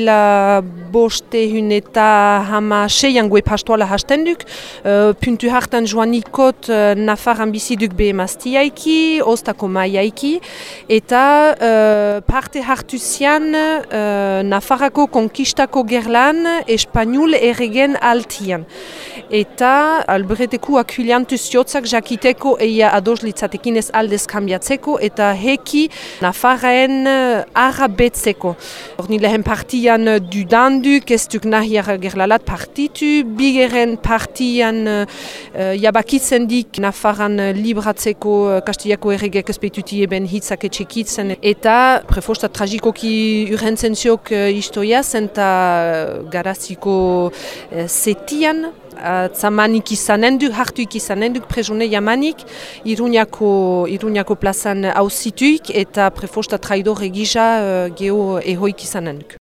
mila boste hun eta hama seian gue pastoala hasten duk. Uh, puntu hartan joanikot uh, Nafaran biziduk be ostako maiaiki, eta uh, parte hartu zian uh, Nafarako konkistako gerlan espanol erregen altian. Eta alberreteku akuliantu ziotzak jakiteko eia ados litzatekin ez aldez kambiatzeko eta heki Nafarren uh, arabetzeko. Horni lehen partian uh, dudanduk, ez duk nahiar gerlalat partitu, bigeren partian uh, jabakitzen dik Nafarran libratzeko Kastiliako erregek ezpeituti eben hitzak etxekitzen. Eta prefosta tragikoki urrentzen ziok uh, istoia zenta garaziko uh, setian Zamanik izanen du, hartuik izanen du, prezone jamanik, iruñako, iruñako plazan hausituik eta prefosta traidor egisa uh, geho ehoik izanen.